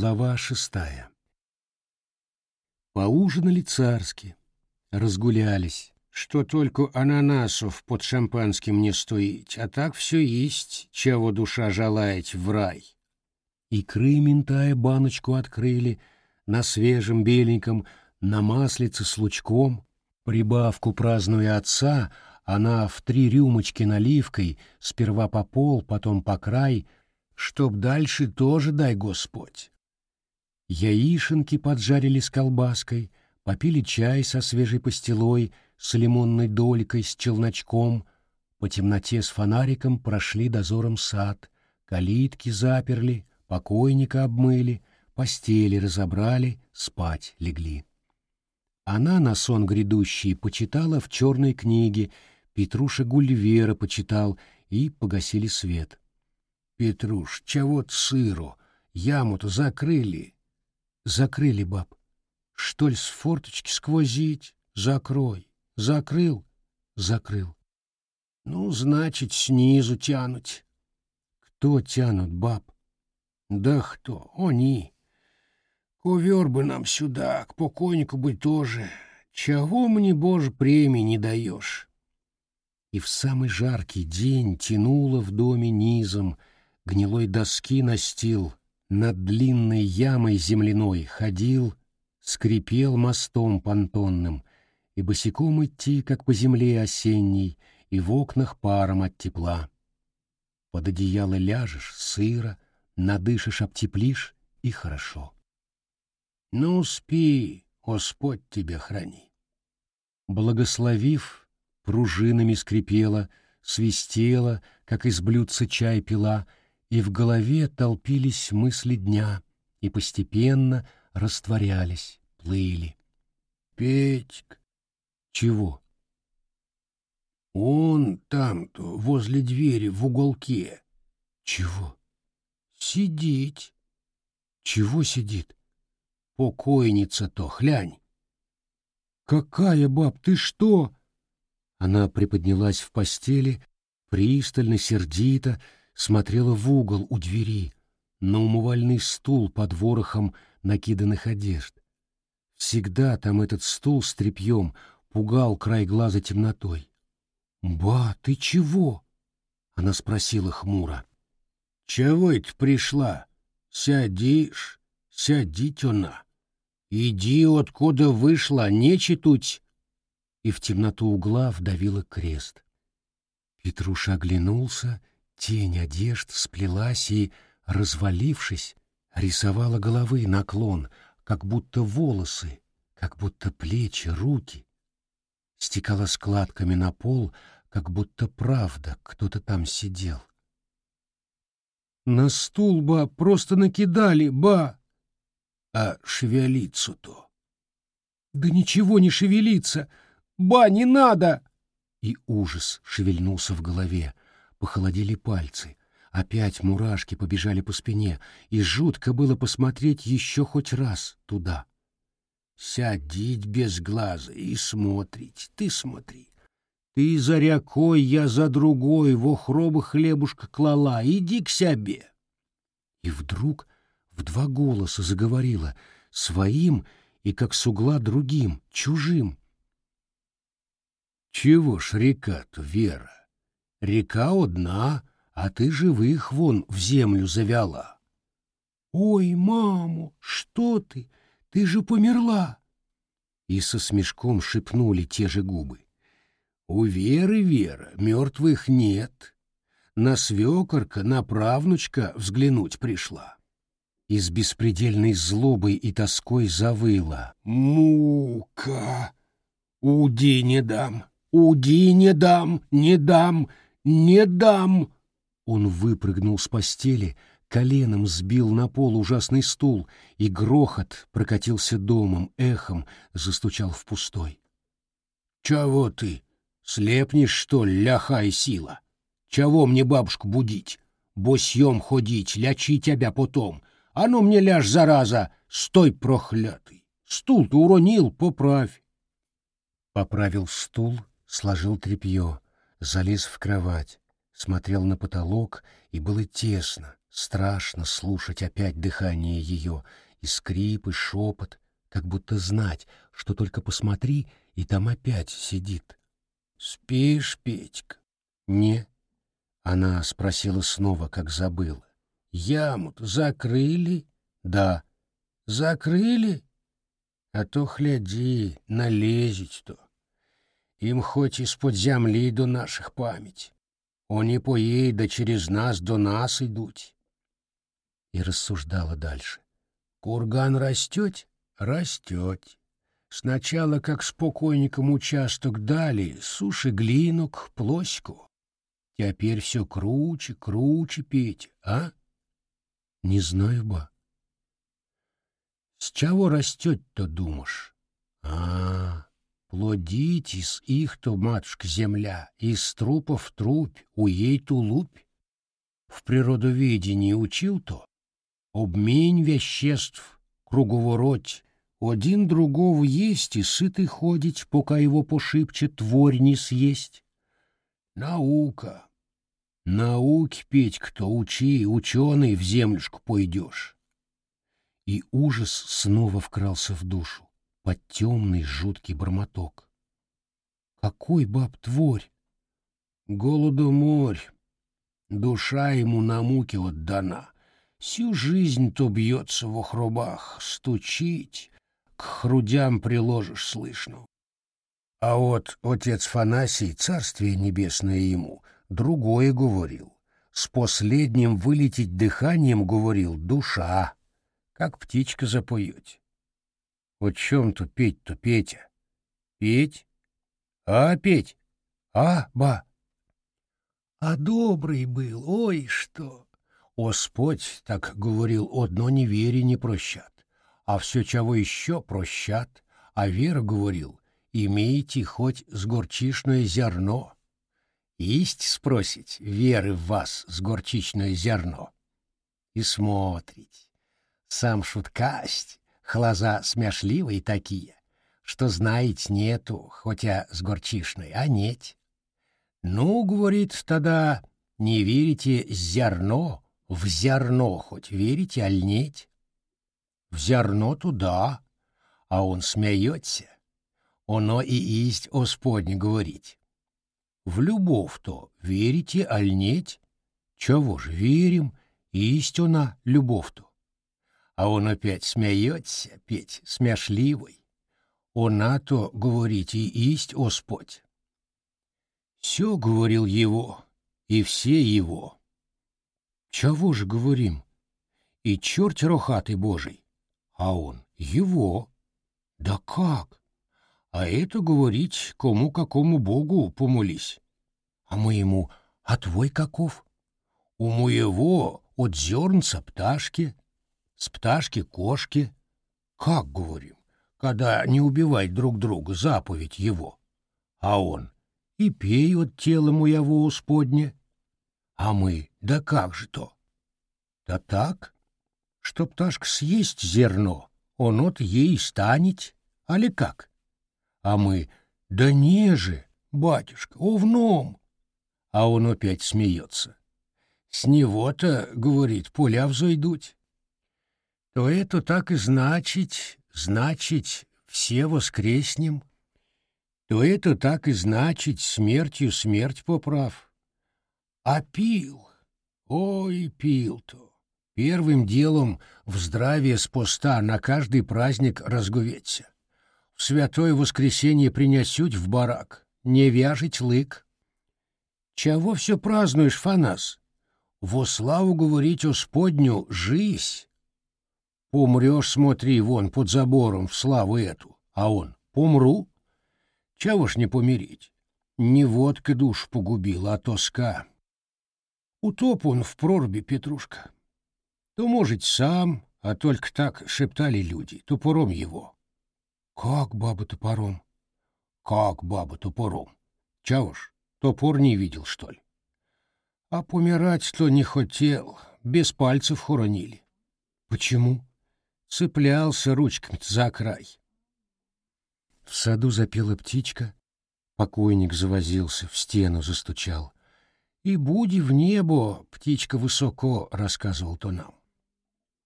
Глава шестая. Поужинали царски, разгулялись, что только ананасов под шампанским не стоить, а так все есть, чего душа желает в рай. Икры ментая баночку открыли, на свежем беленьком, на маслице с лучком, прибавку празднуя отца, она в три рюмочки наливкой, сперва по пол, потом по край, чтоб дальше тоже дай Господь. Яишенки поджарили с колбаской, попили чай со свежей пастилой, с лимонной долькой, с челночком, по темноте с фонариком прошли дозором сад, калитки заперли, покойника обмыли, постели разобрали, спать легли. Она на сон грядущий почитала в черной книге, Петруша Гульвера почитал, и погасили свет. «Петруш, чего сыру? Яму-то закрыли». «Закрыли, баб. Что ли с форточки сквозить? Закрой. Закрыл? Закрыл. Ну, значит, снизу тянуть». «Кто тянут, баб?» «Да кто? Они. Ковер бы нам сюда, к покойнику бы тоже. Чего мне, Боже, премии не даешь?» И в самый жаркий день тянуло в доме низом, гнилой доски настил, над длинной ямой земляной ходил, скрипел мостом понтонным, и босиком идти, как по земле осенней, и в окнах паром от тепла. Под одеяло ляжешь, сыро, надышишь, обтеплишь, и хорошо. Ну, спи, Господь тебя храни. Благословив, пружинами скрипела, свистела, как из блюдца чай пила, и в голове толпились мысли дня, и постепенно растворялись, плыли. Петьк. Чего? Он там-то, возле двери, в уголке. Чего? Сидеть. Чего сидит? Покойница-то, хлянь. Какая, баб, ты что? Она приподнялась в постели, пристально, сердито, смотрела в угол у двери, на умывальный стул под ворохом накиданных одежд. Всегда там этот стул с тряпьем пугал край глаза темнотой. «Ба, ты чего?» — она спросила хмуро. «Чего это пришла? Сядишь, сядить она. Иди, откуда вышла, не читуть!» И в темноту угла вдавила крест. Петруша оглянулся Тень одежд сплелась и, развалившись, рисовала головы наклон, как будто волосы, как будто плечи, руки. Стекала складками на пол, как будто правда кто-то там сидел. На стул, ба, просто накидали, ба! А шевелиться-то? Да ничего не шевелится! Ба, не надо! И ужас шевельнулся в голове, похолодели пальцы. Опять мурашки побежали по спине, и жутко было посмотреть еще хоть раз туда. Сядить без глаза и смотреть, ты смотри. Ты за рякой, я за другой, во хроба хлебушка клала, иди к себе. И вдруг в два голоса заговорила, своим и как с угла другим, чужим. Чего ж река-то, Вера? Река одна, а ты живых вон в землю завяла. Ой, маму, что ты? Ты же померла. И со смешком шепнули те же губы. У Веры, Вера, мертвых нет. На свекорка, на правнучка взглянуть пришла. И с беспредельной злобой и тоской завыла. Мука! Уди не дам, уди не дам, не дам, «Не дам!» Он выпрыгнул с постели, коленом сбил на пол ужасный стул, и грохот прокатился домом, эхом застучал в пустой. «Чего ты? Слепнешь, что ли, ляха и сила? Чего мне бабушку будить? Босьем ходить, лячи тебя потом. А ну мне ляж, зараза, стой проклятый! Стул ты уронил, поправь!» Поправил стул, сложил тряпье залез в кровать, смотрел на потолок, и было тесно, Страшно слушать опять дыхание ее, и скрип, и шепот, как будто знать, что только посмотри, и там опять сидит. «Спишь, Петька?» «Не». Она спросила снова, как забыла. «Яму-то закрыли?» «Да». «Закрыли?» «А то, гляди, налезеть-то. Им хоть из-под земли до наших память. Они поїде через нас до нас идут. И рассуждала дальше. Курган растет? Растет. Сначала, как с покойником участок дали, суши глину к плоську. Теперь все круче, круче петь, а? Не знаю, ба. С чего растет-то, думаешь? Плодитесь их-то, матушка земля, из трупа в трупь, у ей тулупь. В природоведении учил-то, обмень веществ, круговорот, один другого есть и сытый ходить, пока его пошибче творь не съесть. Наука. Науки петь кто учи, ученый в землюшку пойдешь. И ужас снова вкрался в душу под темный жуткий бормоток. Какой баб-творь? Голодоморь. Душа ему на муки отдана. Всю жизнь то бьется в охрубах, стучить, к грудям приложишь слышно. А вот отец Фанасий, царствие небесное ему, другое говорил. С последним вылететь дыханием говорил душа, как птичка запоет. Вот чем-то петь-то, Петя? Петь? А, петь? А, ба? А добрый был, ой, что! Господь, так говорил, одно неверие не прощат, а все, чего еще прощат, а вера говорил, имейте хоть с горчишное зерно. Есть, спросить, веры в вас с горчичное зерно. И смотрите, сам шуткасть, Глаза смешливые такие, что знает нету, хотя с горчишной, а нет. Ну, говорит, тогда не верите зерно, в зерно хоть верите, аль нет? В зерно туда, а он смеется. Оно и есть Господне говорить. В любовь-то верите, аль нет? Чего ж верим, есть она, любовь-то. А он опять смеется, петь, смешливый. Она-то говорить и есть Господь. Все говорил его, и все его. Чего же говорим? И черт рохатый Божий, а он его. Да как? А это говорить кому какому Богу помолись. А моему, а твой каков? У моего от зернца пташки, с пташки кошки. Как говорим, когда не убивать друг друга, заповедь его. А он и пей от тела моего Господня. А мы, да как же то? Да так, что пташка съесть зерно, он от ей станет, али как? А мы, да не же, батюшка, овном. А он опять смеется. С него-то, говорит, поля взойдуть то это так и значить, значить, все воскреснем, то это так и значить, смертью смерть поправ. А пил, ой, пил-то, первым делом в здравие с поста на каждый праздник разгуветься. В святое воскресенье принесуть в барак, не вяжить лык. Чего все празднуешь, Фанас? Во славу говорить о сподню жизнь Помрешь, смотри, вон, под забором, в славу эту. А он, помру? Чего ж не помереть? Не водка душ погубила, а тоска. Утоп он в прорубе, Петрушка. То, может, сам, а только так шептали люди, топором его. Как баба топором? Как баба топором? Чего ж, топор не видел, что ли? А помирать-то не хотел, без пальцев хоронили. Почему? Цеплялся ручками за край. В саду запела птичка, покойник завозился, в стену застучал. И буди в небо, птичка высоко, рассказывал то нам.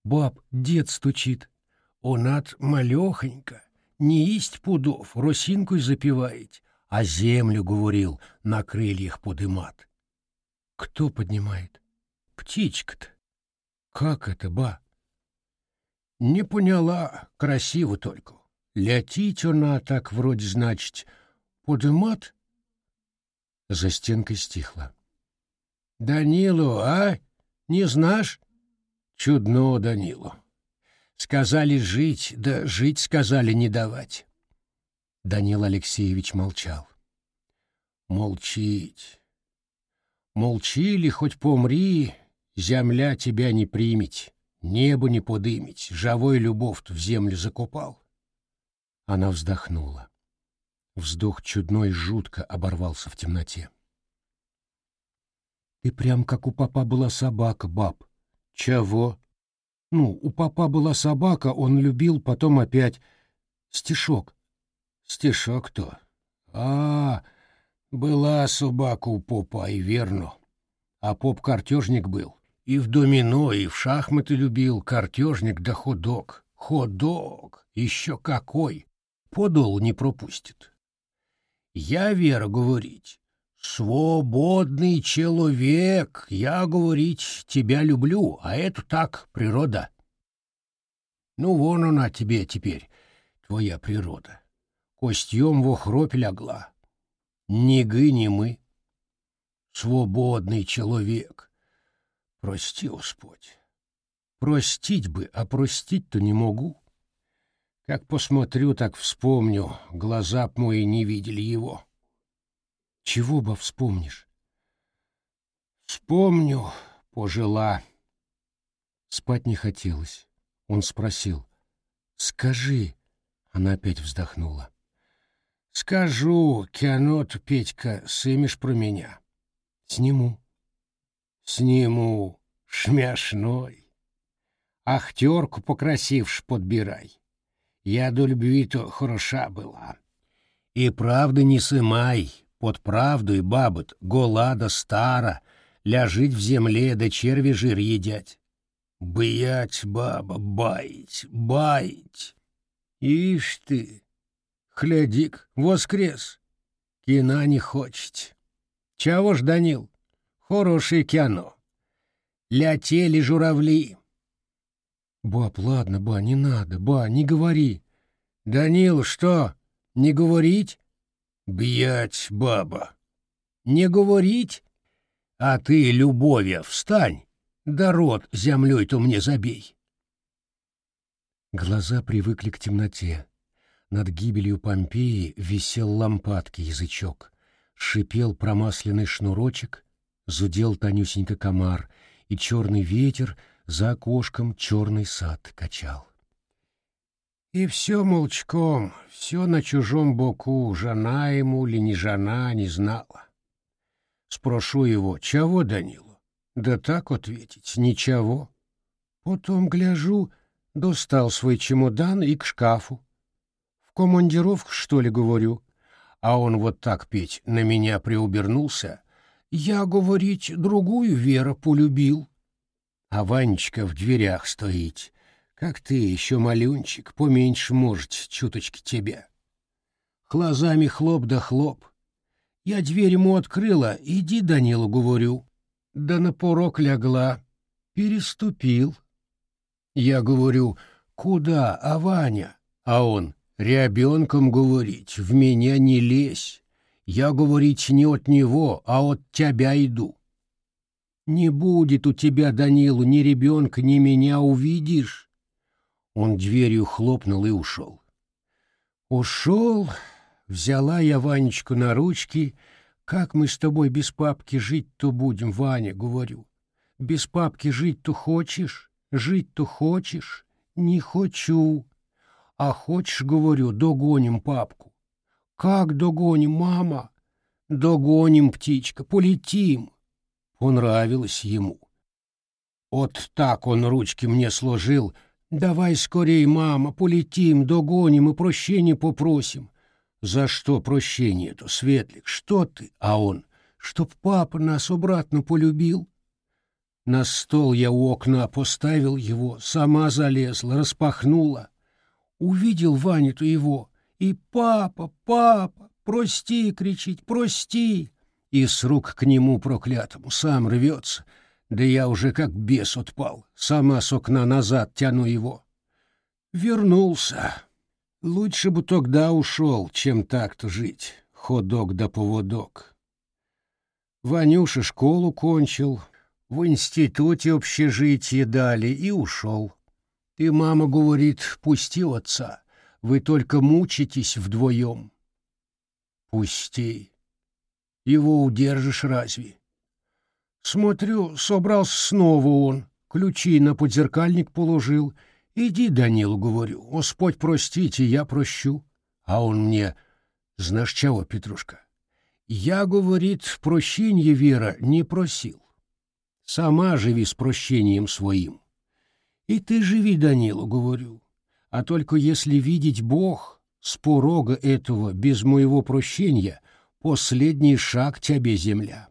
Баб, дед стучит. Онат малехонько, не есть пудов, росинкой запивает, а землю, говорил, на крыльях подымат. Кто поднимает? Птичка-то. Как это, ба? Не поняла, красиво только. Летить она так вроде, значит, подымат? За стенкой стихло. Данилу, а? Не знаешь? Чудно, Данилу. Сказали жить, да жить сказали не давать. Данил Алексеевич молчал. Молчить. Молчили, хоть помри, земля тебя не примет, небо не подымить, живой любовь в землю закопал. Она вздохнула. Вздох чудной жутко оборвался в темноте. Ты прям как у папа была собака, баб. Чего? Ну, у папа была собака, он любил, потом опять. Стишок. Стишок-то? А, была собака у попа, и верно. А поп картежник был. И в домино, и в шахматы любил, картежник да ходок. Ходок, еще какой! Подол не пропустит. Я, Вера, говорить, «Свободный человек, я, говорить, тебя люблю, а это так, природа». Ну, вон она тебе теперь, твоя природа. Костьем в хропь лягла. Ни гы, ни мы. Свободный человек. Прости, Господь. Простить бы, а простить-то не могу. Как посмотрю, так вспомню, глаза б мои не видели его. Чего бы вспомнишь? Вспомню, пожила. Спать не хотелось. Он спросил. Скажи. Она опять вздохнула. Скажу, Кианот, Петька, сымешь про меня. Сниму. Сниму. Шмяшной. Ахтерку покрасивш подбирай. Я до любви-то хороша была. И правда не сымай, под правду и бабот, голада стара, ляжить в земле, да черви жир едять. Быять, баба, баить, баить. Ишь ты, хлядик, воскрес. Кина не хочет. Чего ж, Данил? Хорошее кино. Летели журавли. Баб, ладно, ба, не надо, ба, не говори. Данил, что, не говорить? Бьять, баба. Не говорить? А ты, любовья, встань, да рот землей-то мне забей. Глаза привыкли к темноте. Над гибелью Помпеи висел лампадки язычок. Шипел промасленный шнурочек, зудел тонюсенько комар, и черный ветер за окошком черный сад качал. И все молчком, все на чужом боку, жена ему ли не жена, не знала. Спрошу его, чего, Данилу? Да так ответить, ничего. Потом, гляжу, достал свой чемодан и к шкафу. В командировку, что ли, говорю? А он вот так, Петь, на меня приубернулся. Я, говорить, другую Вера полюбил. А Ванечка в дверях стоит, как ты, еще малюнчик, поменьше, может, чуточки тебя. Глазами хлоп да хлоп. Я дверь ему открыла, иди, Данилу, говорю. Да на порог лягла. Переступил. Я говорю, куда, а Ваня? А он, ребенком говорить, в меня не лезь. Я говорить не от него, а от тебя иду. Не будет у тебя, Данилу, ни ребенка, ни меня увидишь. Он дверью хлопнул и ушел. Ушел, взяла я Ванечку на ручки. Как мы с тобой без папки жить-то будем, Ваня, говорю. Без папки жить-то хочешь, жить-то хочешь? Не хочу. А хочешь, говорю, догоним папку. Как догоним, мама? Догоним, птичка, полетим. Понравилось ему. Вот так он ручки мне сложил — Давай скорей, мама, полетим, догоним и прощения попросим. За что прощение-то, Светлик, что ты? А он, чтоб папа нас обратно полюбил. На стол я у окна поставил его, сама залезла, распахнула. Увидел Ваню-то его, и «Папа, папа, прости!» — кричить, «Прости!» И с рук к нему проклятому сам рвется. Да я уже как бес отпал, сама с окна назад тяну его. Вернулся. Лучше бы тогда ушел, чем так-то жить, ходок да поводок. Ванюша школу кончил, в институте общежитие дали и ушел. Ты, мама, говорит, пусти отца, вы только мучитесь вдвоем. Пусти. Его удержишь разве? Смотрю, собрался снова он, ключи на подзеркальник положил. Иди, Данилу, говорю, Господь простите, я прощу. А он мне, знаешь чего, Петрушка, я, говорит, прощения, Вера, не просил. Сама живи с прощением своим. И ты живи, Данилу, говорю. А только если видеть Бог с порога этого без моего прощения, последний шаг тебе земля.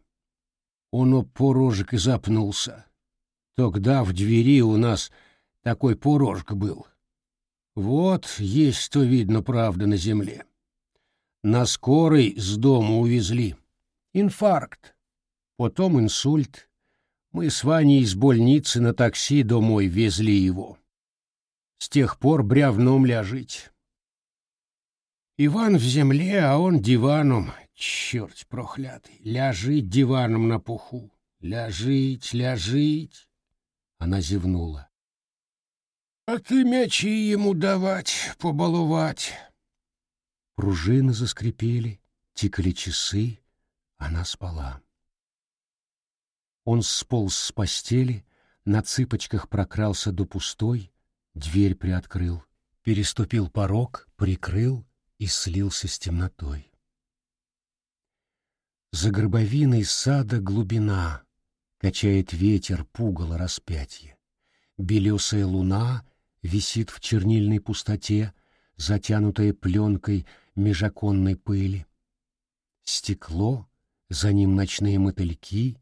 Он об порожек и запнулся. Тогда в двери у нас такой порожек был. Вот есть то видно правда на земле. На скорой с дома увезли. Инфаркт. Потом инсульт. Мы с Ваней из больницы на такси домой везли его. С тех пор бревном ляжить. Иван в земле, а он диваном, черт проклятый, ляжить диваном на пуху. Ляжить, ляжить. Она зевнула. А ты мячи ему давать, побаловать. Пружины заскрипели, тикали часы, она спала. Он сполз с постели, на цыпочках прокрался до пустой, дверь приоткрыл, переступил порог, прикрыл и слился с темнотой. За гробовиной сада глубина, качает ветер пугало распятие. Белесая луна висит в чернильной пустоте, затянутая пленкой межоконной пыли. Стекло, за ним ночные мотыльки,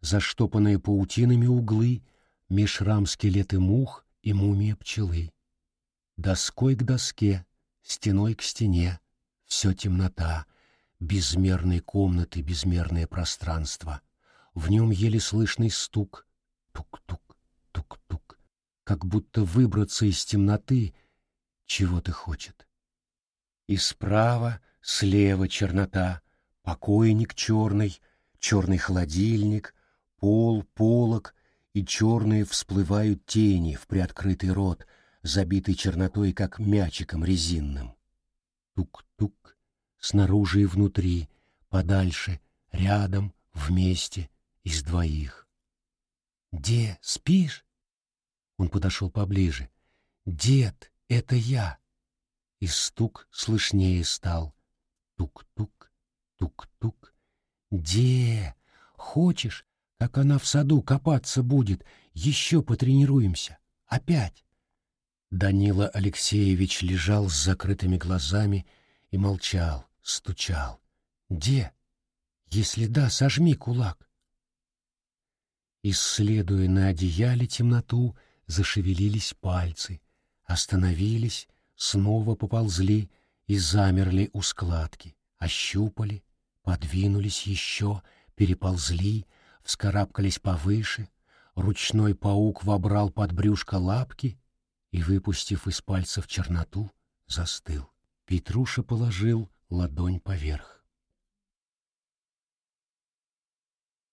заштопанные паутинами углы, меж рам скелеты мух и мумия пчелы. Доской к доске, стеной к стене, все темнота, безмерной комнаты безмерное пространство. В нем еле слышный стук, тук-тук, тук-тук, как будто выбраться из темноты чего-то хочет. И справа, слева чернота, покойник черный, черный холодильник, пол, полок, и черные всплывают тени в приоткрытый рот, забитый чернотой, как мячиком резинным. Тук-тук, снаружи и внутри, подальше, рядом, вместе, из двоих. «Де, спишь?» Он подошел поближе. «Дед, это я!» И стук слышнее стал. Тук-тук, тук-тук. «Де, хочешь, как она в саду копаться будет, еще потренируемся? Опять!» Данила Алексеевич лежал с закрытыми глазами и молчал, стучал. «Де? Если да, сожми кулак». Исследуя на одеяле темноту, зашевелились пальцы, остановились, снова поползли и замерли у складки, ощупали, подвинулись еще, переползли, вскарабкались повыше, ручной паук вобрал под брюшко лапки и, выпустив из пальцев черноту, застыл. Петруша положил ладонь поверх.